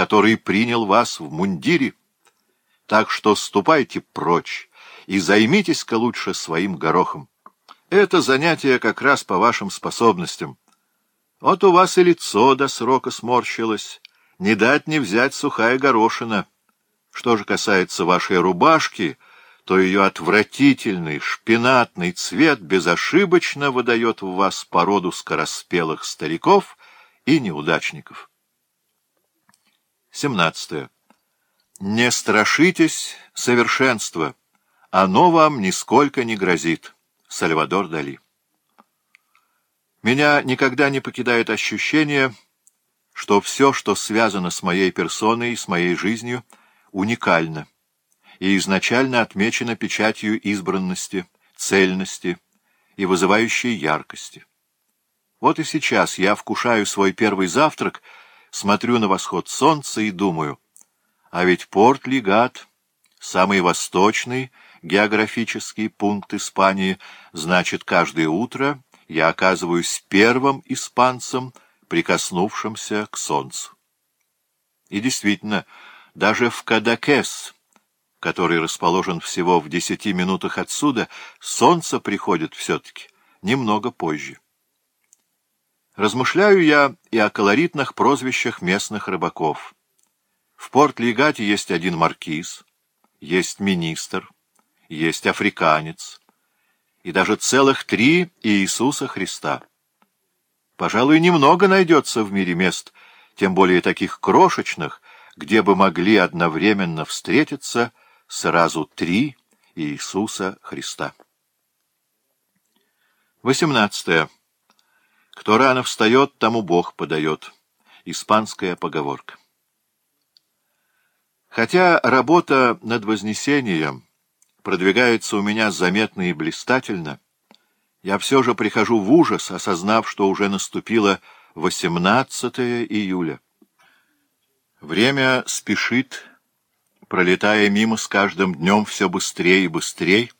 который принял вас в мундире. Так что ступайте прочь и займитесь-ка лучше своим горохом. Это занятие как раз по вашим способностям. Вот у вас и лицо до срока сморщилось. Не дать не взять сухая горошина. Что же касается вашей рубашки, то ее отвратительный шпинатный цвет безошибочно выдает в вас породу скороспелых стариков и неудачников. 17. Не страшитесь совершенства, оно вам нисколько не грозит. Сальвадор Дали. Меня никогда не покидает ощущение, что все, что связано с моей персоной, и с моей жизнью, уникально и изначально отмечено печатью избранности, цельности и вызывающей яркости. Вот и сейчас я вкушаю свой первый завтрак — смотрю на восход солнца и думаю, а ведь порт Легат, самый восточный географический пункт Испании, значит, каждое утро я оказываюсь первым испанцем, прикоснувшимся к солнцу. И действительно, даже в Кадакес, который расположен всего в десяти минутах отсюда, солнце приходит все-таки немного позже. Размышляю я и о колоритных прозвищах местных рыбаков. В Порт-Легате есть один маркиз, есть министр, есть африканец и даже целых три Иисуса Христа. Пожалуй, немного найдется в мире мест, тем более таких крошечных, где бы могли одновременно встретиться сразу три Иисуса Христа. 18. Кто рано встает, тому Бог подает. Испанская поговорка. Хотя работа над Вознесением продвигается у меня заметно и блистательно, я все же прихожу в ужас, осознав, что уже наступило 18 июля. Время спешит, пролетая мимо с каждым днем все быстрее и быстрее,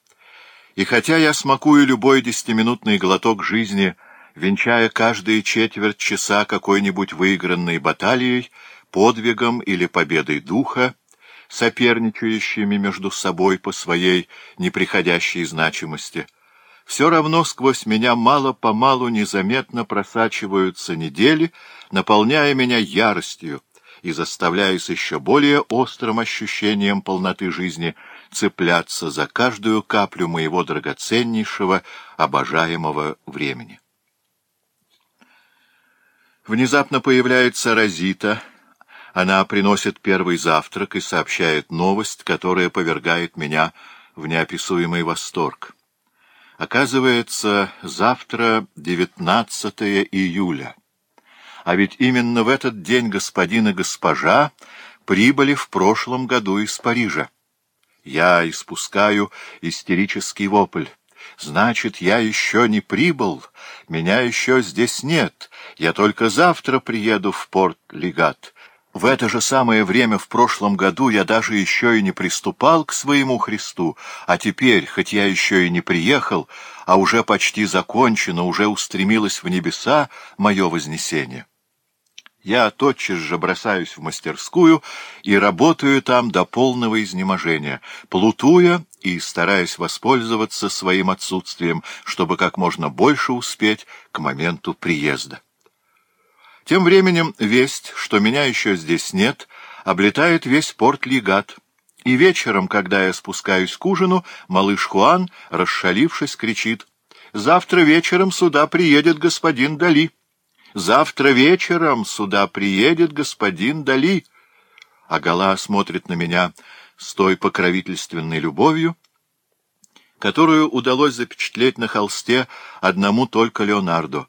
и хотя я смакую любой десятиминутный глоток жизни — венчая каждые четверть часа какой-нибудь выигранной баталией, подвигом или победой духа, соперничающими между собой по своей неприходящей значимости. Все равно сквозь меня мало-помалу незаметно просачиваются недели, наполняя меня яростью и заставляя с еще более острым ощущением полноты жизни цепляться за каждую каплю моего драгоценнейшего, обожаемого времени. Внезапно появляется Розита. Она приносит первый завтрак и сообщает новость, которая повергает меня в неописуемый восторг. Оказывается, завтра 19 июля. А ведь именно в этот день господин и госпожа прибыли в прошлом году из Парижа. Я испускаю истерический вопль. Значит, я еще не прибыл, меня еще здесь нет, я только завтра приеду в порт Легат. В это же самое время в прошлом году я даже еще и не приступал к своему Христу, а теперь, хоть я еще и не приехал, а уже почти закончено, уже устремилось в небеса мое вознесение. Я тотчас же бросаюсь в мастерскую и работаю там до полного изнеможения, плутуя и стараясь воспользоваться своим отсутствием, чтобы как можно больше успеть к моменту приезда. Тем временем весть, что меня еще здесь нет, облетает весь порт Лигат. и вечером, когда я спускаюсь к ужину, малыш Хуан, расшалившись, кричит «Завтра вечером сюда приедет господин Дали». «Завтра вечером сюда приедет господин Дали» а Гала смотрит на меня с той покровительственной любовью, которую удалось запечатлеть на холсте одному только Леонардо.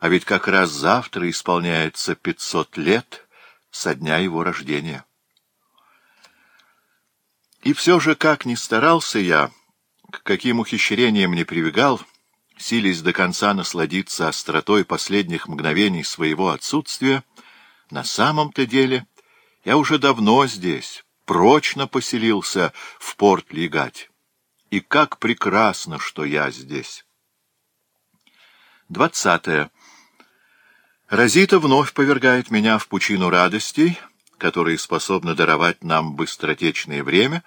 А ведь как раз завтра исполняется 500 лет со дня его рождения. И все же, как ни старался я, к каким ухищрениям не прибегал, сились до конца насладиться остротой последних мгновений своего отсутствия, на самом-то деле — я уже давно здесь, прочно поселился в порт Легать. И как прекрасно, что я здесь. Двадцатое. Розита вновь повергает меня в пучину радостей, которые способны даровать нам быстротечное время,